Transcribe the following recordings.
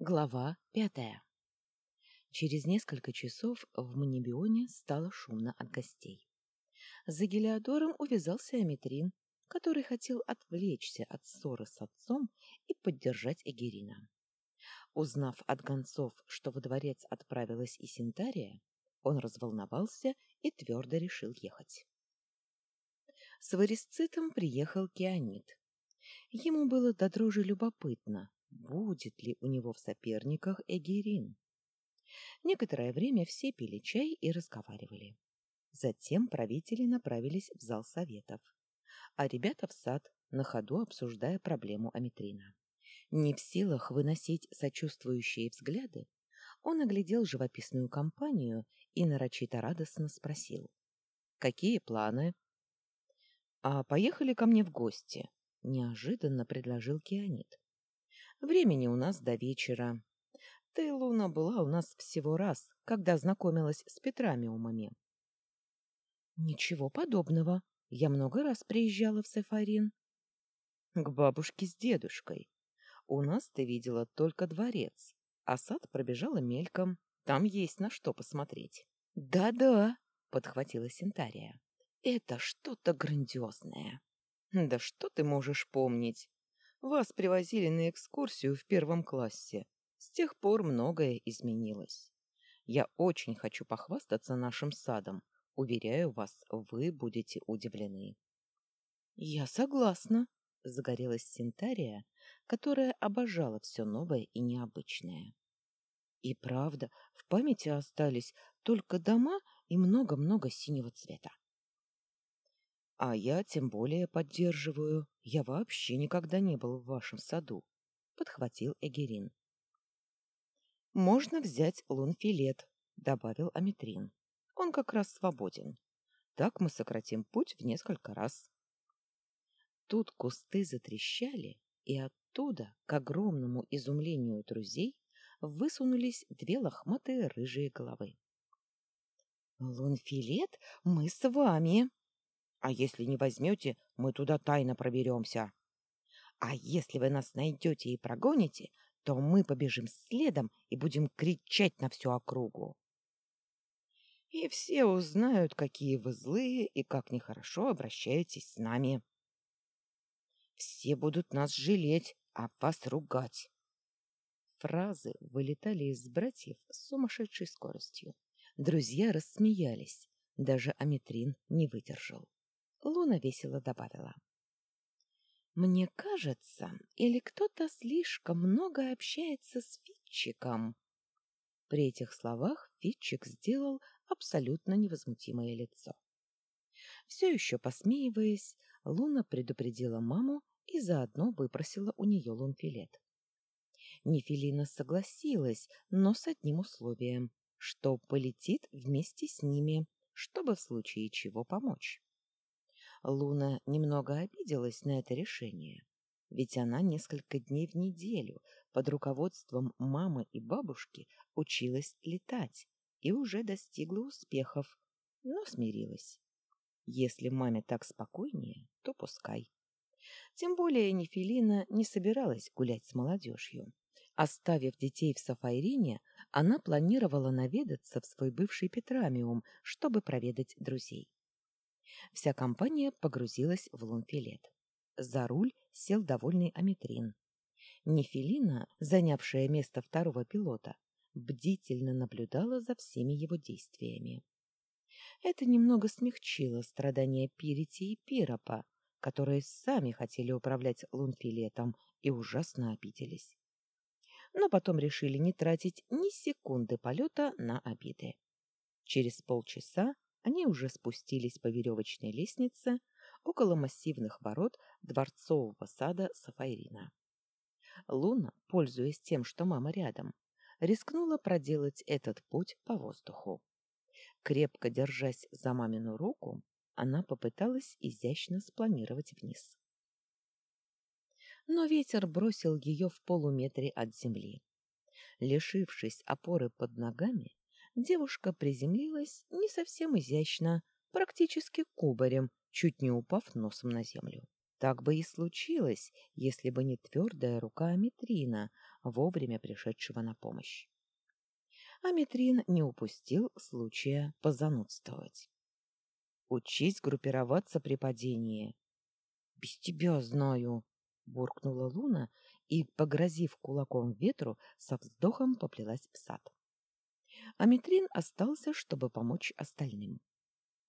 Глава пятая Через несколько часов в Манибионе стало шумно от гостей. За Гелиодором увязался Аметрин, который хотел отвлечься от ссоры с отцом и поддержать Эгерина. Узнав от гонцов, что во дворец отправилась и Синтария, он разволновался и твердо решил ехать. С Варисцитом приехал Кианит. Ему было до дрожи любопытно, будет ли у него в соперниках Эгерин. Некоторое время все пили чай и разговаривали. Затем правители направились в зал советов, а ребята в сад, на ходу обсуждая проблему Аметрина. Не в силах выносить сочувствующие взгляды, он оглядел живописную компанию и нарочито радостно спросил. «Какие планы?» «А поехали ко мне в гости», — неожиданно предложил Кианит. Времени у нас до вечера. Ты, Луна, была у нас всего раз, когда знакомилась с Петрамиумами. Ничего подобного. Я много раз приезжала в Сефарин. К бабушке с дедушкой. У нас ты видела только дворец, а сад пробежала мельком. Там есть на что посмотреть. Да-да, подхватила Синтария. Это что-то грандиозное. Да что ты можешь помнить? Вас привозили на экскурсию в первом классе. С тех пор многое изменилось. Я очень хочу похвастаться нашим садом. Уверяю вас, вы будете удивлены. Я согласна, загорелась Синтария, которая обожала все новое и необычное. И правда, в памяти остались только дома и много-много синего цвета. А я тем более поддерживаю. Я вообще никогда не был в вашем саду, подхватил Эгерин. Можно взять лунфилет, добавил Аметрин. Он как раз свободен. Так мы сократим путь в несколько раз. Тут кусты затрещали, и оттуда, к огромному изумлению друзей, высунулись две лохматые рыжие головы. «Лунфилет, мы с вами!» А если не возьмете, мы туда тайно проберемся. А если вы нас найдете и прогоните, то мы побежим следом и будем кричать на всю округу. И все узнают, какие вы злые и как нехорошо обращаетесь с нами. Все будут нас жалеть, а вас ругать. Фразы вылетали из братьев с сумасшедшей скоростью. Друзья рассмеялись. Даже Аметрин не выдержал. Луна весело добавила. «Мне кажется, или кто-то слишком много общается с Фитчиком?» При этих словах Фитчик сделал абсолютно невозмутимое лицо. Все еще посмеиваясь, Луна предупредила маму и заодно выпросила у нее лунфилет. Нефилина согласилась, но с одним условием, что полетит вместе с ними, чтобы в случае чего помочь. Луна немного обиделась на это решение, ведь она несколько дней в неделю под руководством мамы и бабушки училась летать и уже достигла успехов, но смирилась. Если маме так спокойнее, то пускай. Тем более Нефелина не собиралась гулять с молодежью. Оставив детей в Сафайрине, она планировала наведаться в свой бывший Петрамиум, чтобы проведать друзей. Вся компания погрузилась в лунфилет. За руль сел довольный Аметрин. Нефелина, занявшая место второго пилота, бдительно наблюдала за всеми его действиями. Это немного смягчило страдания Пирити и Пиропа, которые сами хотели управлять лунфилетом и ужасно обиделись. Но потом решили не тратить ни секунды полета на обиды. Через полчаса они уже спустились по веревочной лестнице около массивных ворот дворцового сада Сафайрина. Луна, пользуясь тем, что мама рядом, рискнула проделать этот путь по воздуху. Крепко держась за мамину руку, она попыталась изящно спланировать вниз. Но ветер бросил ее в полуметре от земли. Лишившись опоры под ногами, девушка приземлилась не совсем изящно, практически кубарем, чуть не упав носом на землю. Так бы и случилось, если бы не твердая рука Аметрина, вовремя пришедшего на помощь. Аметрин не упустил случая позанудствовать. «Учись группироваться при падении». «Без тебя знаю», — буркнула Луна и, погрозив кулаком ветру, со вздохом поплелась в сад. Аметрин остался, чтобы помочь остальным.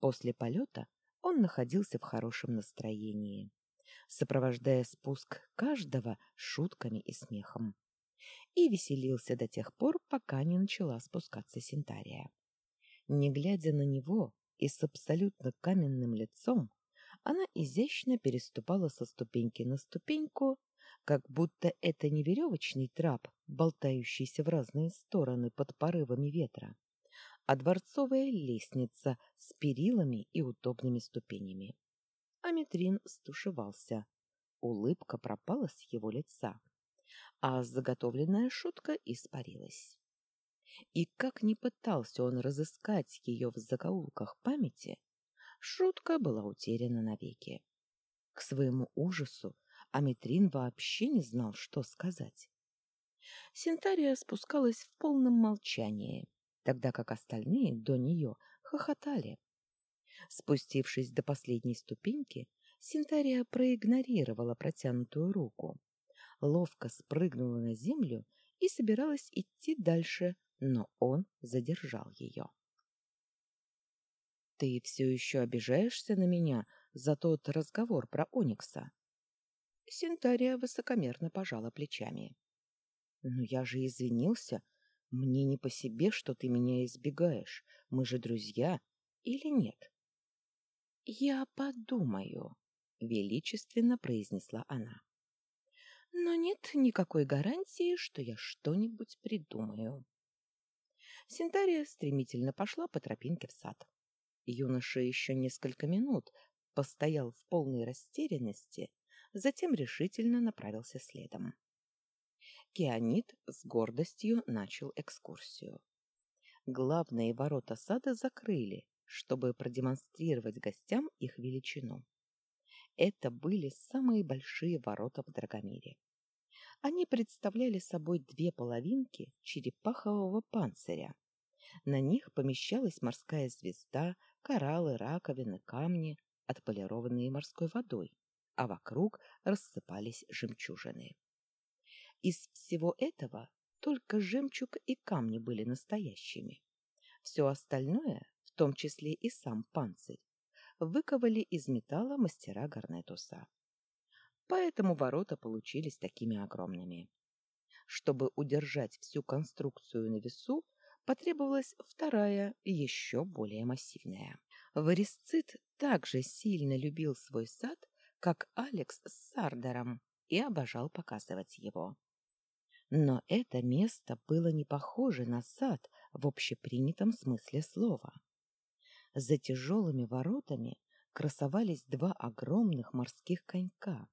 После полета он находился в хорошем настроении, сопровождая спуск каждого шутками и смехом. И веселился до тех пор, пока не начала спускаться Синтария. Не глядя на него и с абсолютно каменным лицом, она изящно переступала со ступеньки на ступеньку, как будто это не веревочный трап, болтающийся в разные стороны под порывами ветра, а дворцовая лестница с перилами и удобными ступенями. Аметрин стушевался. Улыбка пропала с его лица, а заготовленная шутка испарилась. И как ни пытался он разыскать ее в закоулках памяти, шутка была утеряна навеки. К своему ужасу Аметрин вообще не знал, что сказать. Синтария спускалась в полном молчании, тогда как остальные до нее хохотали. Спустившись до последней ступеньки, Синтария проигнорировала протянутую руку, ловко спрыгнула на землю и собиралась идти дальше, но он задержал ее. — Ты все еще обижаешься на меня за тот разговор про Оникса? Синтария высокомерно пожала плечами. — Но я же извинился. Мне не по себе, что ты меня избегаешь. Мы же друзья. Или нет? — Я подумаю, — величественно произнесла она. — Но нет никакой гарантии, что я что-нибудь придумаю. Синтария стремительно пошла по тропинке в сад. Юноша еще несколько минут постоял в полной растерянности, затем решительно направился следом. Кианит с гордостью начал экскурсию. Главные ворота сада закрыли, чтобы продемонстрировать гостям их величину. Это были самые большие ворота в Драгомире. Они представляли собой две половинки черепахового панциря. На них помещалась морская звезда, кораллы, раковины, камни, отполированные морской водой а вокруг рассыпались жемчужины. Из всего этого только жемчуг и камни были настоящими. Все остальное, в том числе и сам панцирь, выковали из металла мастера Гарнетуса. Поэтому ворота получились такими огромными. Чтобы удержать всю конструкцию на весу, потребовалась вторая, еще более массивная. Варисцит также сильно любил свой сад, как Алекс с Сардером, и обожал показывать его. Но это место было не похоже на сад в общепринятом смысле слова. За тяжелыми воротами красовались два огромных морских конька,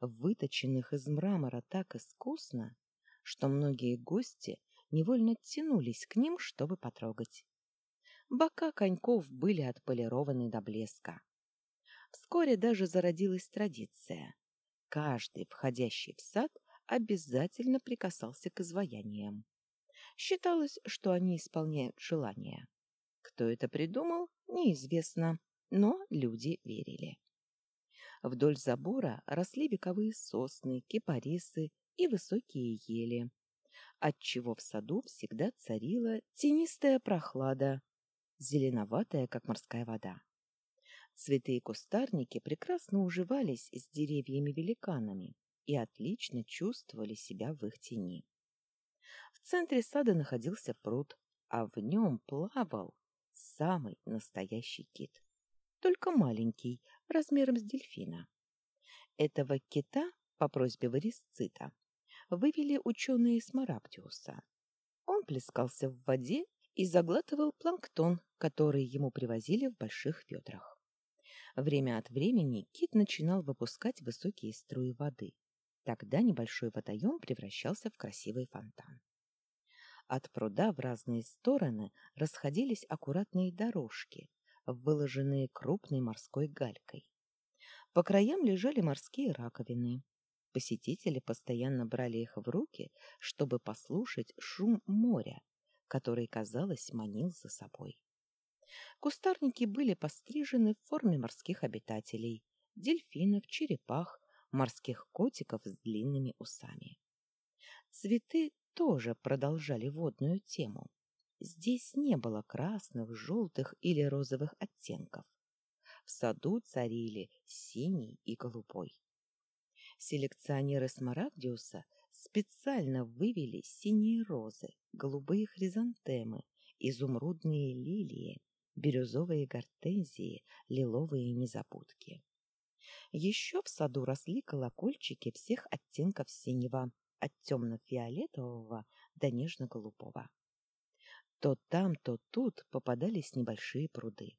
выточенных из мрамора так искусно, что многие гости невольно тянулись к ним, чтобы потрогать. Бока коньков были отполированы до блеска. Вскоре даже зародилась традиция. Каждый, входящий в сад, обязательно прикасался к изваяниям. Считалось, что они исполняют желания. Кто это придумал, неизвестно, но люди верили. Вдоль забора росли вековые сосны, кипарисы и высокие ели, отчего в саду всегда царила тенистая прохлада, зеленоватая, как морская вода. Цветы и кустарники прекрасно уживались с деревьями-великанами и отлично чувствовали себя в их тени. В центре сада находился пруд, а в нем плавал самый настоящий кит. Только маленький, размером с дельфина. Этого кита, по просьбе Варисцита, вывели ученые из Марабдиуса. Он плескался в воде и заглатывал планктон, который ему привозили в больших ведрах. Время от времени кит начинал выпускать высокие струи воды. Тогда небольшой водоем превращался в красивый фонтан. От пруда в разные стороны расходились аккуратные дорожки, выложенные крупной морской галькой. По краям лежали морские раковины. Посетители постоянно брали их в руки, чтобы послушать шум моря, который, казалось, манил за собой. Кустарники были пострижены в форме морских обитателей – дельфинов, черепах, морских котиков с длинными усами. Цветы тоже продолжали водную тему. Здесь не было красных, желтых или розовых оттенков. В саду царили синий и голубой. Селекционеры Смарагдиуса специально вывели синие розы, голубые хризантемы, изумрудные лилии, бирюзовые гортензии, лиловые незабудки. Еще в саду росли колокольчики всех оттенков синего, от темно-фиолетового до нежно-голубого. То там, то тут попадались небольшие пруды.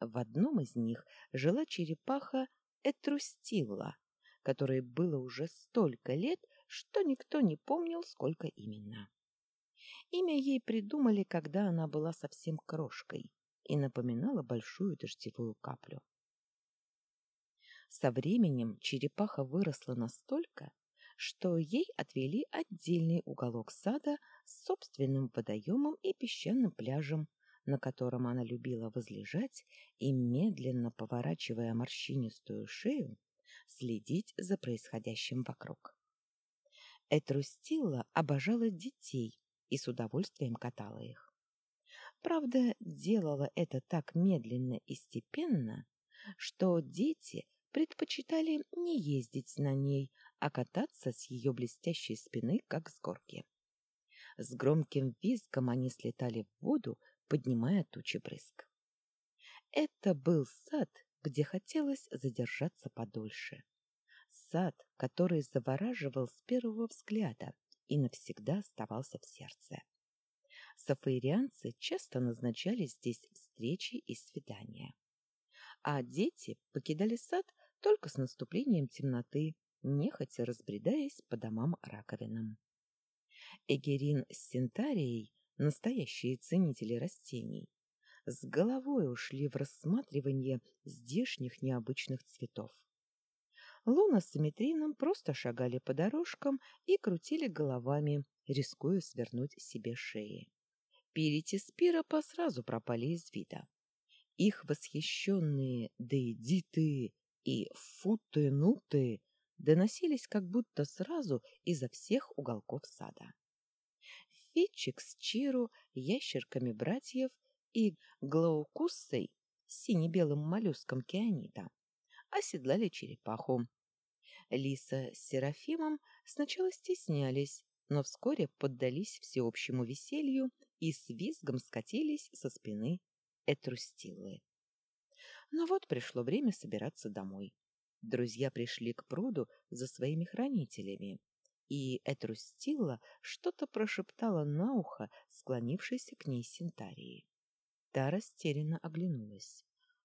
В одном из них жила черепаха Этрустилла, которой было уже столько лет, что никто не помнил, сколько именно. Имя ей придумали, когда она была совсем крошкой и напоминала большую дождевую каплю. Со временем черепаха выросла настолько, что ей отвели отдельный уголок сада с собственным водоемом и песчаным пляжем, на котором она любила возлежать и, медленно поворачивая морщинистую шею, следить за происходящим вокруг. Этрустилла обожала детей и с удовольствием катала их. Правда, делала это так медленно и степенно, что дети предпочитали не ездить на ней, а кататься с ее блестящей спины, как с горки. С громким визгом они слетали в воду, поднимая тучи брызг. Это был сад, где хотелось задержаться подольше. Сад, который завораживал с первого взгляда и навсегда оставался в сердце. Сафаирианцы часто назначали здесь встречи и свидания. А дети покидали сад только с наступлением темноты, нехотя разбредаясь по домам-раковинам. Эгерин с Синтарией, настоящие ценители растений, с головой ушли в рассматривание здешних необычных цветов. Луна с Симметрином просто шагали по дорожкам и крутили головами, рискуя свернуть себе шеи. Пирити и Спиропа сразу пропали из вида. Их восхищенные «да иди ты!» И «фу-ты-ну-ты» доносились как будто сразу изо всех уголков сада. Фитчик с Чиру, ящерками братьев и Глаукуссой, сине-белым моллюском кианита, оседлали черепаху. Лиса с Серафимом сначала стеснялись, но вскоре поддались всеобщему веселью и с визгом скатились со спины Этрустиллы. Но вот пришло время собираться домой. Друзья пришли к пруду за своими хранителями, и Этрустилла что-то прошептала на ухо склонившейся к ней Синтарии. Та растерянно оглянулась.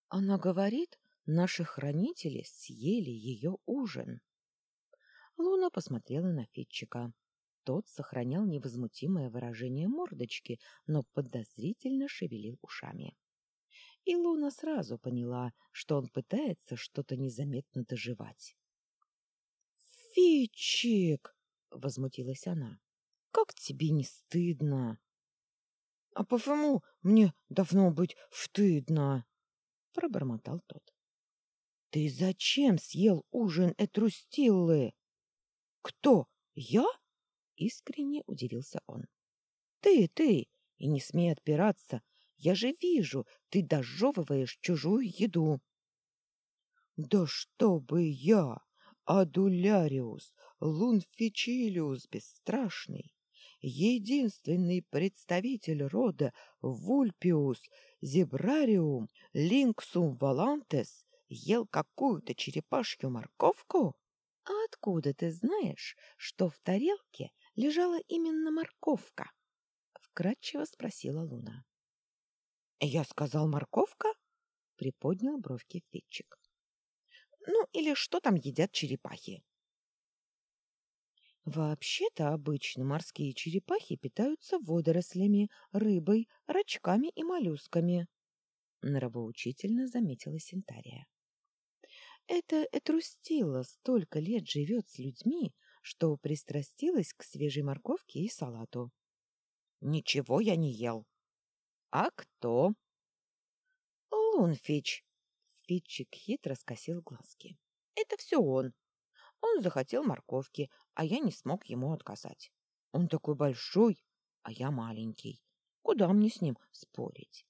«Она говорит, наши хранители съели ее ужин». Луна посмотрела на Фитчика. Тот сохранял невозмутимое выражение мордочки, но подозрительно шевелил ушами и Луна сразу поняла, что он пытается что-то незаметно доживать. «Фичик!» — возмутилась она. «Как тебе не стыдно?» «А почему мне давно быть стыдно?» — пробормотал тот. «Ты зачем съел ужин Этрустиллы?» «Кто? Я?» — искренне удивился он. «Ты, ты! И не смей отпираться, я же вижу, ты дожевываешь чужую еду. Да что бы я, Адуляриус, Лунфичилиус бесстрашный, единственный представитель рода Вульпиус Зебрариум Линксум Валантес, ел какую-то черепашью морковку? А откуда ты знаешь, что в тарелке лежала именно морковка? Вкратчиво спросила Луна. Я сказал морковка? Приподнял бровки Фитчик. Ну, или что там едят черепахи? Вообще-то обычно морские черепахи питаются водорослями, рыбой, рачками и моллюсками, нравоучительно заметила Синтария. Это Этрустила столько лет живет с людьми, что пристрастилась к свежей морковке и салату. Ничего я не ел. А кто? Лунфич. Фитчик хитро скосил глазки. Это все он. Он захотел морковки, а я не смог ему отказать. Он такой большой, а я маленький. Куда мне с ним спорить?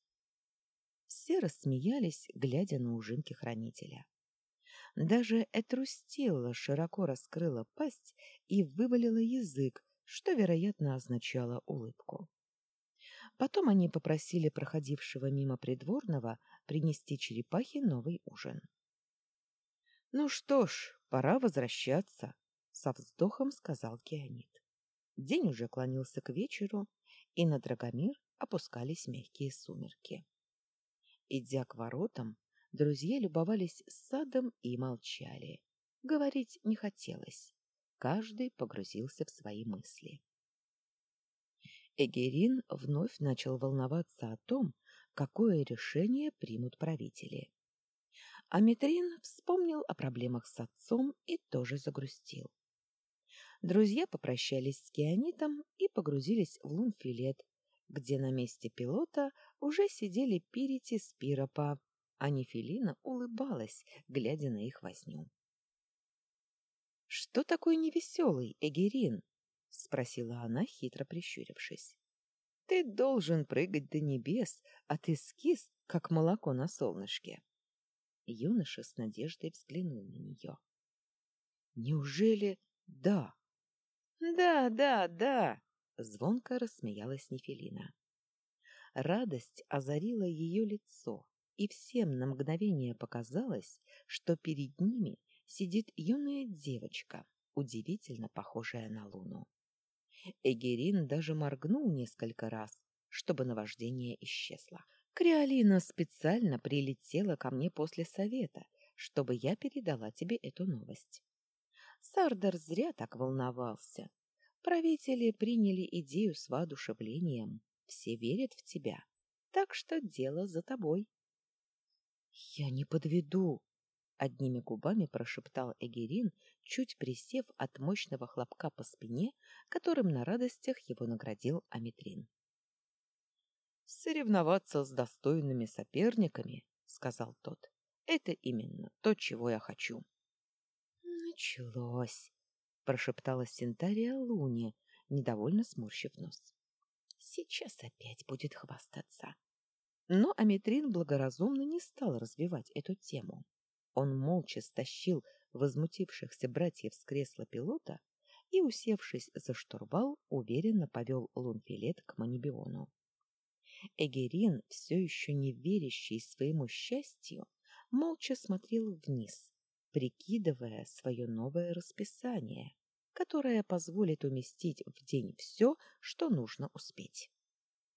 Все рассмеялись, глядя на ужинки хранителя. Даже Этрустилла широко раскрыла пасть и вывалила язык, что, вероятно, означало улыбку. Потом они попросили проходившего мимо придворного принести черепахе новый ужин. — Ну что ж, пора возвращаться, — со вздохом сказал Кианит. День уже клонился к вечеру, и на Драгомир опускались мягкие сумерки. Идя к воротам, друзья любовались садом и молчали. Говорить не хотелось. Каждый погрузился в свои мысли. Эгерин вновь начал волноваться о том, какое решение примут правители. Аметрин вспомнил о проблемах с отцом и тоже загрустил. Друзья попрощались с Кианитом и погрузились в лунфилет, где на месте пилота уже сидели Пирити с Пиропа, а Нефелина улыбалась, глядя на их возню. — Что такое невеселый, Эгерин? — спросила она, хитро прищурившись. — Ты должен прыгать до небес, а ты скис, как молоко на солнышке. Юноша с надеждой взглянул на нее. — Неужели да? Да, да, да, звонко рассмеялась Нефелина. Радость озарила ее лицо, и всем на мгновение показалось, что перед ними сидит юная девочка, удивительно похожая на луну. Эгерин даже моргнул несколько раз, чтобы наваждение исчезло. Криолина специально прилетела ко мне после совета, чтобы я передала тебе эту новость. Сардар зря так волновался. Правители приняли идею с воодушевлением. Все верят в тебя. Так что дело за тобой. — Я не подведу, — одними губами прошептал Эгерин, чуть присев от мощного хлопка по спине, которым на радостях его наградил Аметрин. — Соревноваться с достойными соперниками, — сказал тот, — это именно то, чего я хочу. Началось, прошептала Синтария Луне, недовольно сморщив нос. Сейчас опять будет хвастаться. Но Аметрин благоразумно не стал развивать эту тему. Он молча стащил возмутившихся братьев с кресла пилота и, усевшись за штурвал, уверенно повел лунфилет к Манибиону. Эгерин, все еще не верящий своему счастью, молча смотрел вниз, прикидывая свое новое расписание, которое позволит уместить в день все, что нужно успеть.